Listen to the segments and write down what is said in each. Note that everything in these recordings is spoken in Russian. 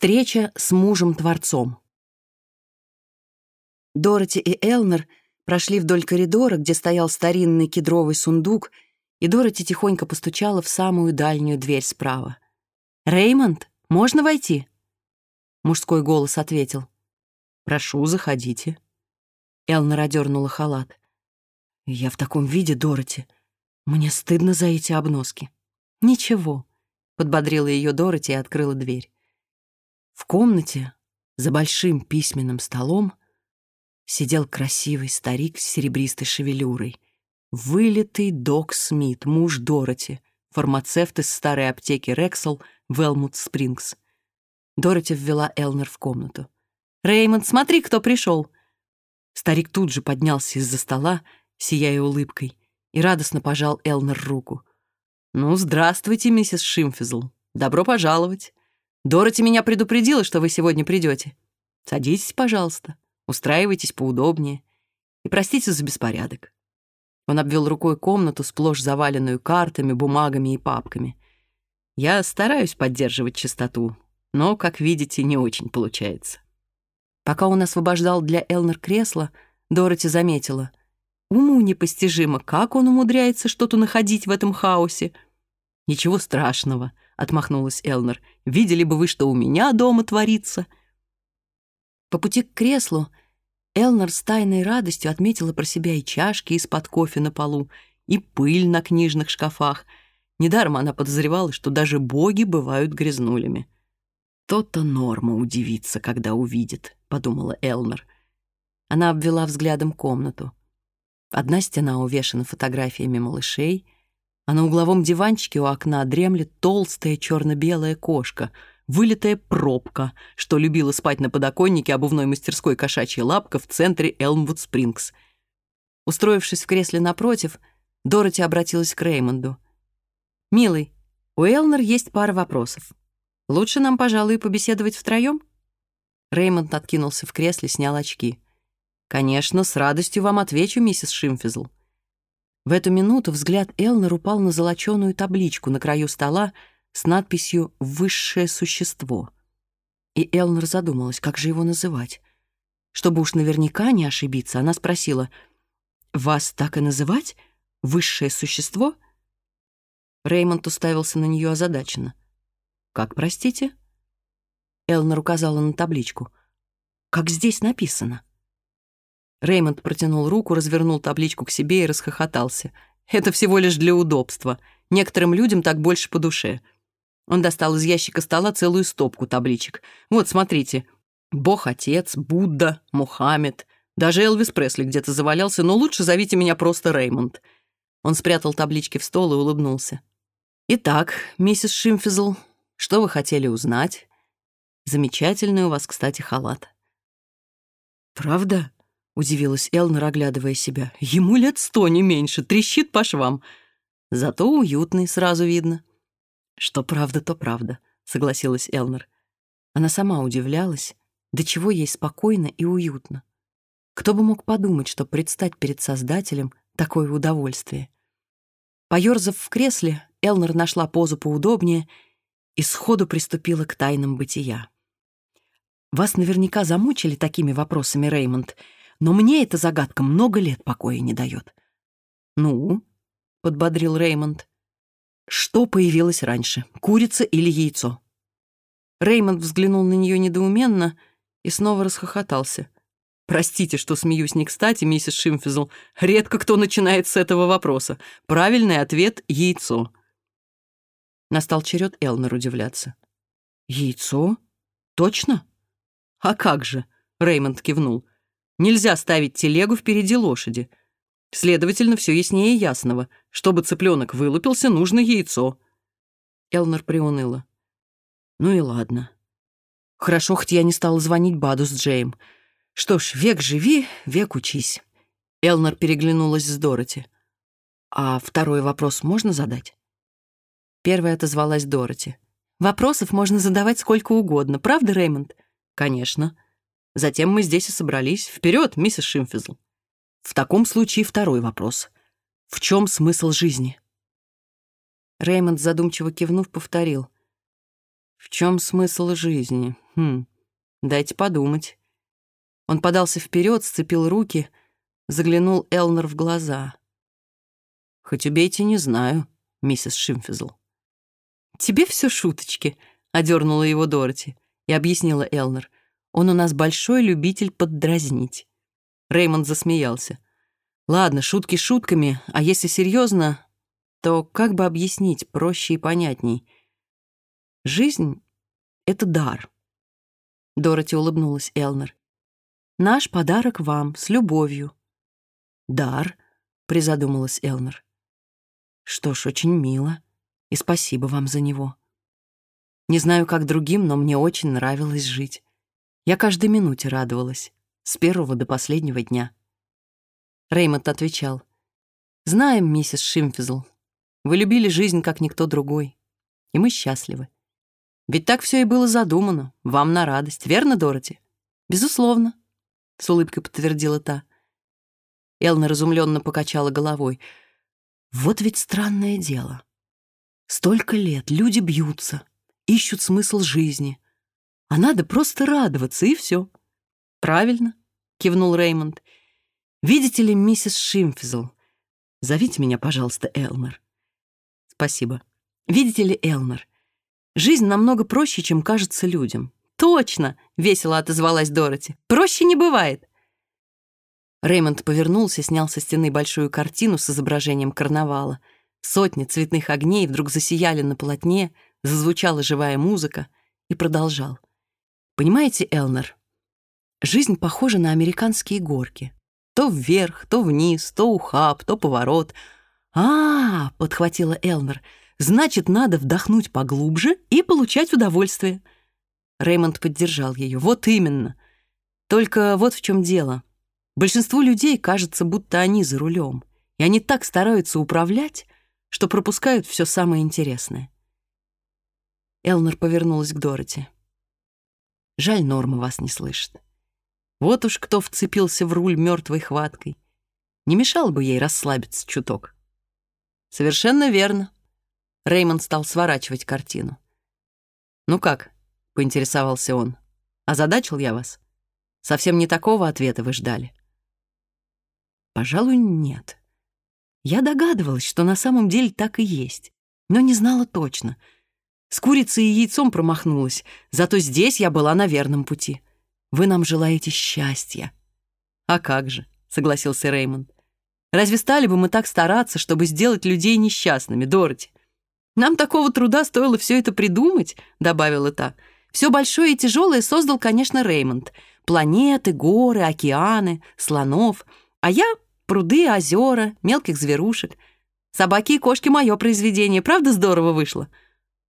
Встреча с мужем-творцом. Дороти и Элнер прошли вдоль коридора, где стоял старинный кедровый сундук, и Дороти тихонько постучала в самую дальнюю дверь справа. «Реймонд, можно войти?» Мужской голос ответил. «Прошу, заходите». Элнер одернула халат. «Я в таком виде, Дороти. Мне стыдно за эти обноски». «Ничего», — подбодрила ее Дороти и открыла дверь. В комнате за большим письменным столом сидел красивый старик с серебристой шевелюрой, вылитый док Смит, муж Дороти, фармацевт из старой аптеки Рексел в Элмут Спрингс. Дороти ввела Элнер в комнату. «Реймонд, смотри, кто пришел!» Старик тут же поднялся из-за стола, сияя улыбкой, и радостно пожал Элнер руку. «Ну, здравствуйте, миссис Шимфизл. Добро пожаловать!» Дороти меня предупредила, что вы сегодня придете. Садитесь, пожалуйста, устраивайтесь поудобнее. И простите за беспорядок». Он обвел рукой комнату, сплошь заваленную картами, бумагами и папками. «Я стараюсь поддерживать чистоту, но, как видите, не очень получается». Пока он освобождал для Элнер кресло, Дороти заметила. «Уму непостижимо, как он умудряется что-то находить в этом хаосе». «Ничего страшного», отмахнулась Элнер. «Видели бы вы, что у меня дома творится!» По пути к креслу Элнер с тайной радостью отметила про себя и чашки из-под кофе на полу, и пыль на книжных шкафах. Недаром она подозревала, что даже боги бывают грязнулями. «То-то Норма удивится, когда увидит», — подумала Элнер. Она обвела взглядом комнату. Одна стена увешана фотографиями малышей — а на угловом диванчике у окна дремлет толстая черно-белая кошка, вылитая пробка, что любила спать на подоконнике обувной мастерской «Кошачья лапка» в центре Элмвуд Спрингс. Устроившись в кресле напротив, Дороти обратилась к Реймонду. «Милый, у Элнер есть пара вопросов. Лучше нам, пожалуй, побеседовать втроем?» Реймонд откинулся в кресле, снял очки. «Конечно, с радостью вам отвечу, миссис Шимфизл. В эту минуту взгляд Элнер упал на золоченую табличку на краю стола с надписью «Высшее существо». И Элнер задумалась, как же его называть. Чтобы уж наверняка не ошибиться, она спросила, «Вас так и называть? Высшее существо?» Реймонд уставился на нее озадаченно. «Как, простите?» Элнер указала на табличку. «Как здесь написано?» Реймонд протянул руку, развернул табличку к себе и расхохотался. «Это всего лишь для удобства. Некоторым людям так больше по душе». Он достал из ящика стола целую стопку табличек. «Вот, смотрите. Бог-отец, Будда, Мухаммед. Даже Элвис Пресли где-то завалялся, но лучше зовите меня просто Реймонд». Он спрятал таблички в стол и улыбнулся. «Итак, миссис Шимфизл, что вы хотели узнать?» «Замечательный у вас, кстати, халат». «Правда?» удивилась Элна, оглядывая себя. «Ему лет сто, не меньше, трещит по швам. Зато уютный, сразу видно». «Что правда, то правда», — согласилась Элнер. Она сама удивлялась, до чего ей спокойно и уютно. Кто бы мог подумать, что предстать перед Создателем — такое удовольствие. Поёрзав в кресле, Элнер нашла позу поудобнее и сходу приступила к тайнам бытия. «Вас наверняка замучили такими вопросами, Реймонд», но мне эта загадка много лет покоя не дает. «Ну?» — подбодрил Реймонд. «Что появилось раньше, курица или яйцо?» Реймонд взглянул на нее недоуменно и снова расхохотался. «Простите, что смеюсь не кстати, миссис Шимфизл. Редко кто начинает с этого вопроса. Правильный ответ — яйцо». Настал черед Элнер удивляться. «Яйцо? Точно?» «А как же?» — Реймонд кивнул. Нельзя ставить телегу впереди лошади. Следовательно, все яснее ясного. Чтобы цыпленок вылупился, нужно яйцо. Элнер приуныла. Ну и ладно. Хорошо, хоть я не стала звонить Баду с Джейм. Что ж, век живи, век учись. Элнер переглянулась с Дороти. «А второй вопрос можно задать?» Первая отозвалась Дороти. «Вопросов можно задавать сколько угодно, правда, Реймонд?» «Конечно». Затем мы здесь и собрались. Вперед, миссис Шимфизл. В таком случае второй вопрос. В чем смысл жизни? Реймонд, задумчиво кивнув, повторил. В чем смысл жизни? Хм, дайте подумать. Он подался вперед, сцепил руки, заглянул Элнер в глаза. Хоть убейте, не знаю, миссис Шимфизл. «Тебе все шуточки», — одернула его Дороти и объяснила Элнер. Он у нас большой любитель поддразнить. Реймонд засмеялся. Ладно, шутки шутками, а если серьезно, то как бы объяснить проще и понятней? Жизнь — это дар. Дороти улыбнулась Элнер. Наш подарок вам, с любовью. Дар, призадумалась Элнер. Что ж, очень мило, и спасибо вам за него. Не знаю, как другим, но мне очень нравилось жить. Я каждой минуте радовалась, с первого до последнего дня. Реймонд отвечал. «Знаем, миссис Шимфизл, вы любили жизнь, как никто другой, и мы счастливы. Ведь так все и было задумано, вам на радость, верно, Дороти?» «Безусловно», — с улыбкой подтвердила та. Элна разумленно покачала головой. «Вот ведь странное дело. Столько лет люди бьются, ищут смысл жизни, а надо просто радоваться, и все». «Правильно», — кивнул Реймонд. «Видите ли, миссис Шимфизл, зовите меня, пожалуйста, Элмер». «Спасибо. Видите ли, Элмер, жизнь намного проще, чем кажется людям». «Точно!» — весело отозвалась Дороти. «Проще не бывает!» Реймонд повернулся, снял со стены большую картину с изображением карнавала. Сотни цветных огней вдруг засияли на полотне, зазвучала живая музыка и продолжал. Понимаете, Элнер, жизнь похожа на американские горки. То вверх, то вниз, то ухаб, то поворот. «А, — подхватила Элнер, — значит, надо вдохнуть поглубже и получать удовольствие». Реймонд поддержал ее. «Вот именно. Только вот в чем дело. Большинству людей кажется, будто они за рулем, и они так стараются управлять, что пропускают все самое интересное». Элнер повернулась к Дороти. «Жаль, Норма вас не слышит. Вот уж кто вцепился в руль мертвой хваткой. Не мешало бы ей расслабиться чуток». «Совершенно верно». Реймонд стал сворачивать картину. «Ну как, поинтересовался он. «Озадачил я вас? Совсем не такого ответа вы ждали?» «Пожалуй, нет. Я догадывалась, что на самом деле так и есть, но не знала точно. С курицей и яйцом промахнулась, зато здесь я была на верном пути. Вы нам желаете счастья». «А как же», — согласился Реймонд. «Разве стали бы мы так стараться, чтобы сделать людей несчастными, Дороти? Нам такого труда стоило все это придумать», — добавила та. «Все большое и тяжелое создал, конечно, Реймонд. Планеты, горы, океаны, слонов. А я — пруды, озера, мелких зверушек. Собаки и кошки — мое произведение. Правда здорово вышло?»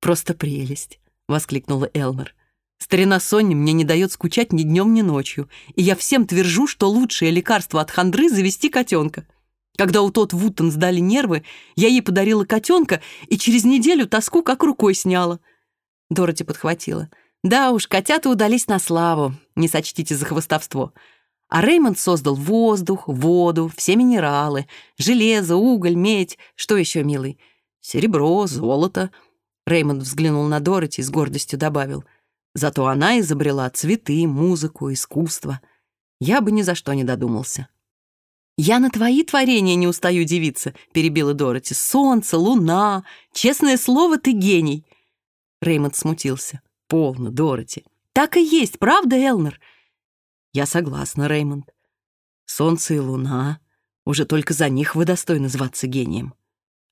Просто прелесть!» — воскликнула Элмер. «Старина Сонни мне не дает скучать ни днем, ни ночью, и я всем твержу, что лучшее лекарство от хандры — завести котенка. Когда у тот Вуттон сдали нервы, я ей подарила котенка и через неделю тоску как рукой сняла». Дороти подхватила. «Да уж, котята удались на славу, не сочтите за хвостовство. А Реймонд создал воздух, воду, все минералы, железо, уголь, медь, что еще, милый? Серебро, золото». Реймонд взглянул на Дороти и с гордостью добавил. «Зато она изобрела цветы, музыку, искусство. Я бы ни за что не додумался». «Я на твои творения не устаю дивиться», — перебила Дороти. «Солнце, луна. Честное слово, ты гений». Реймонд смутился. «Полно, Дороти. Так и есть, правда, Элнер?» «Я согласна, Реймонд. Солнце и луна. Уже только за них вы достойны зваться гением.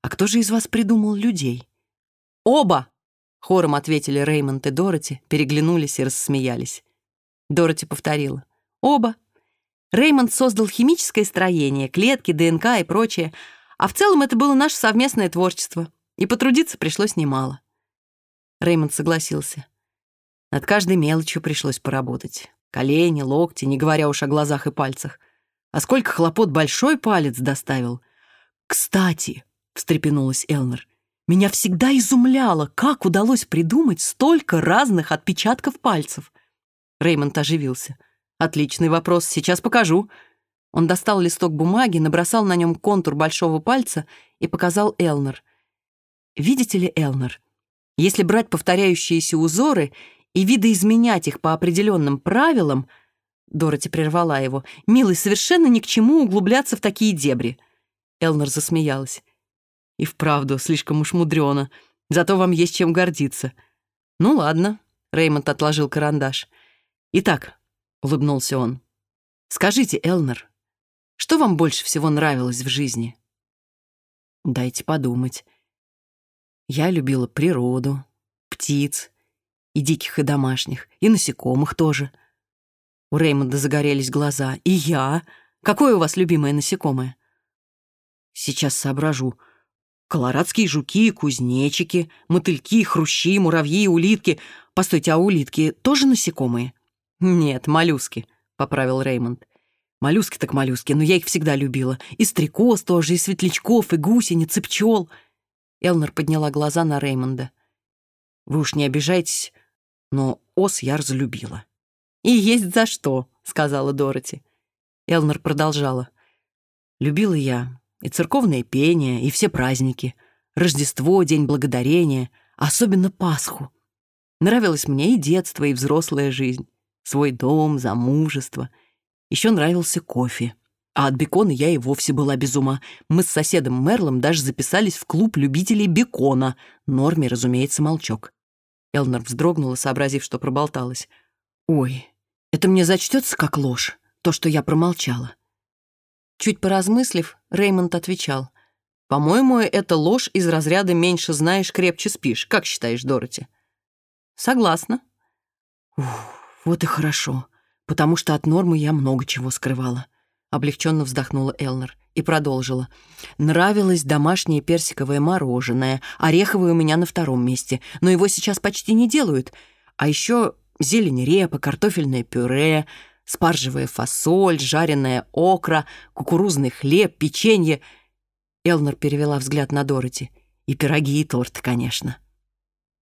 А кто же из вас придумал людей?» Оба! Хором ответили Реймонд и Дороти, переглянулись и рассмеялись. Дороти повторила. Оба. Реймонд создал химическое строение, клетки, ДНК и прочее, а в целом это было наше совместное творчество, и потрудиться пришлось немало. Реймонд согласился. Над каждой мелочью пришлось поработать. Колени, локти, не говоря уж о глазах и пальцах. А сколько хлопот большой палец доставил. «Кстати», — встрепенулась Элнер, Меня всегда изумляло, как удалось придумать столько разных отпечатков пальцев. Реймонд оживился. «Отличный вопрос, сейчас покажу». Он достал листок бумаги, набросал на нем контур большого пальца и показал Элнер. «Видите ли, Элнер, если брать повторяющиеся узоры и видоизменять их по определенным правилам...» Дороти прервала его. «Милый, совершенно ни к чему углубляться в такие дебри». Элнер засмеялась. «И вправду, слишком уж мудрено. Зато вам есть чем гордиться». «Ну ладно», — Реймонд отложил карандаш. «Итак», — улыбнулся он, — «скажите, Элнер, что вам больше всего нравилось в жизни?» «Дайте подумать. Я любила природу, птиц, и диких, и домашних, и насекомых тоже». У Реймонда загорелись глаза. «И я? Какое у вас любимое насекомое?» «Сейчас соображу. Колорадские жуки, кузнечики, мотыльки, хрущи, муравьи, улитки. Постойте, а улитки тоже насекомые?» «Нет, моллюски», — поправил Реймонд. «Моллюски так моллюски, но я их всегда любила. И стрекоз тоже, и светлячков, и гусениц, и пчел». Элнер подняла глаза на Реймонда. «Вы уж не обижайтесь, но ос я разлюбила». «И есть за что», — сказала Дороти. Элнер продолжала. «Любила я и церковное пение, и все праздники. Рождество, День Благодарения, особенно Пасху. Нравилось мне и детство, и взрослая жизнь. Свой дом, замужество. Еще нравился кофе. А от бекона я и вовсе была без ума. Мы с соседом Мерлом даже записались в клуб любителей бекона. Норме, разумеется, молчок. Элнер вздрогнула, сообразив, что проболталась. «Ой, это мне зачтется как ложь, то, что я промолчала. Чуть поразмыслив, Реймонд отвечал. «По-моему, это ложь из разряда «меньше знаешь, крепче спишь». Как считаешь, Дороти?» «Согласна». Ух, вот и хорошо, потому что от нормы я много чего скрывала. Облегченно вздохнула Элнер и продолжила. «Нравилось домашнее персиковое мороженое, ореховое у меня на втором месте, но его сейчас почти не делают. А еще Зелень репа, картофельное пюре, спаржевая фасоль, жареная окра, кукурузный хлеб, печенье. Элнер перевела взгляд на Дороти. И пироги, и торт, конечно.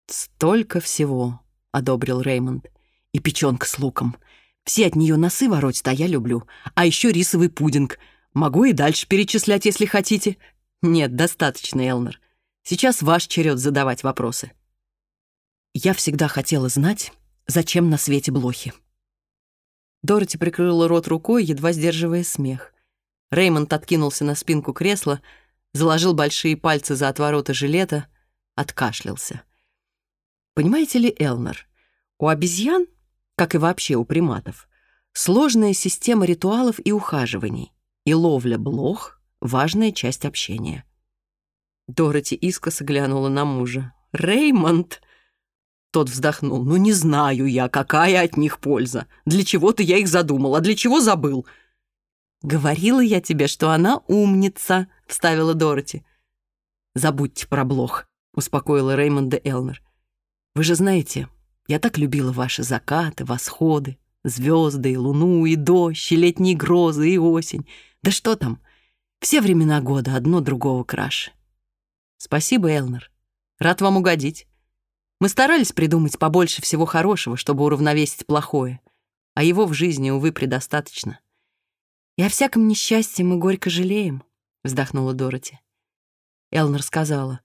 «Столько всего», — одобрил Реймонд. «И печенка с луком. Все от нее носы воротят, а я люблю. А еще рисовый пудинг. Могу и дальше перечислять, если хотите». «Нет, достаточно, Элнер. Сейчас ваш черед задавать вопросы». Я всегда хотела знать, зачем на свете блохи. Дороти прикрыла рот рукой, едва сдерживая смех. Реймонд откинулся на спинку кресла, заложил большие пальцы за отворота жилета, откашлялся. Понимаете ли, Элнер, у обезьян, как и вообще у приматов, сложная система ритуалов и ухаживаний, и ловля блох — важная часть общения. Дороти искоса глянула на мужа. «Реймонд!» Тот вздохнул. «Ну, не знаю я, какая от них польза. Для чего-то я их задумал, а для чего забыл?» «Говорила я тебе, что она умница», — вставила Дороти. «Забудьте про блох», — успокоила Реймонда Элнер. «Вы же знаете, я так любила ваши закаты, восходы, звезды и луну, и дождь, и летние грозы, и осень. Да что там, все времена года одно другого краше». «Спасибо, Элнер. Рад вам угодить». Мы старались придумать побольше всего хорошего, чтобы уравновесить плохое, а его в жизни, увы, предостаточно. «И о всяком несчастье мы горько жалеем», — вздохнула Дороти. Элнер сказала,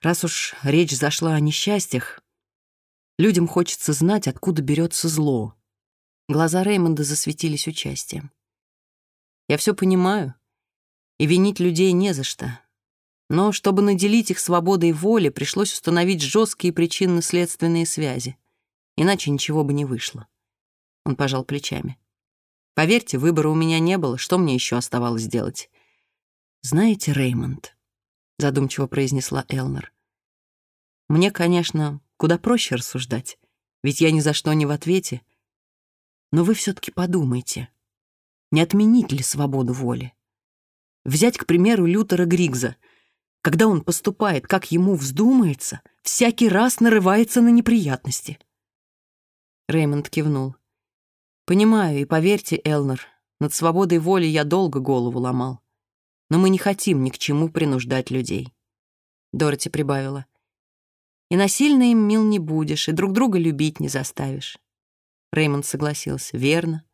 «Раз уж речь зашла о несчастьях, людям хочется знать, откуда берется зло». Глаза Реймонда засветились участием. «Я все понимаю, и винить людей не за что. Но чтобы наделить их свободой воли, пришлось установить жесткие причинно-следственные связи. Иначе ничего бы не вышло. Он пожал плечами. Поверьте, выбора у меня не было. Что мне еще оставалось делать? «Знаете, Реймонд», — задумчиво произнесла Элнер, «мне, конечно, куда проще рассуждать, ведь я ни за что не в ответе. Но вы все-таки подумайте, не отменить ли свободу воли? Взять, к примеру, Лютера Григза — когда он поступает, как ему вздумается, всякий раз нарывается на неприятности. Реймонд кивнул. «Понимаю, и поверьте, Элнер, над свободой воли я долго голову ломал. Но мы не хотим ни к чему принуждать людей». Дороти прибавила. «И насильно им мил не будешь, и друг друга любить не заставишь». Реймонд согласился. «Верно.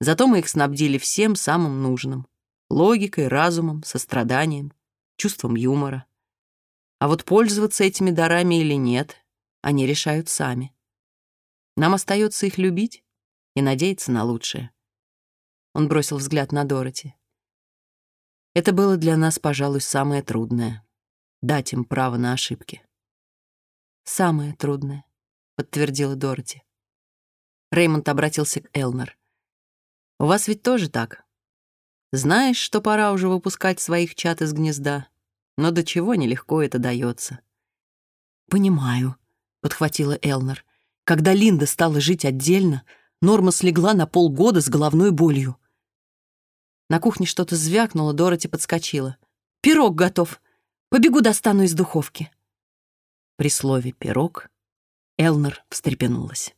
Зато мы их снабдили всем самым нужным. Логикой, разумом, состраданием» чувством юмора. А вот пользоваться этими дарами или нет, они решают сами. Нам остается их любить и надеяться на лучшее. Он бросил взгляд на Дороти. Это было для нас, пожалуй, самое трудное — дать им право на ошибки. «Самое трудное», — подтвердила Дороти. Реймонд обратился к Элнер. «У вас ведь тоже так? Знаешь, что пора уже выпускать своих чат из гнезда?» но до чего нелегко это дается. «Понимаю», — подхватила Элнер. «Когда Линда стала жить отдельно, Норма слегла на полгода с головной болью». На кухне что-то звякнуло, Дороти подскочила. «Пирог готов! Побегу достану из духовки!» При слове «пирог» Элнер встрепенулась.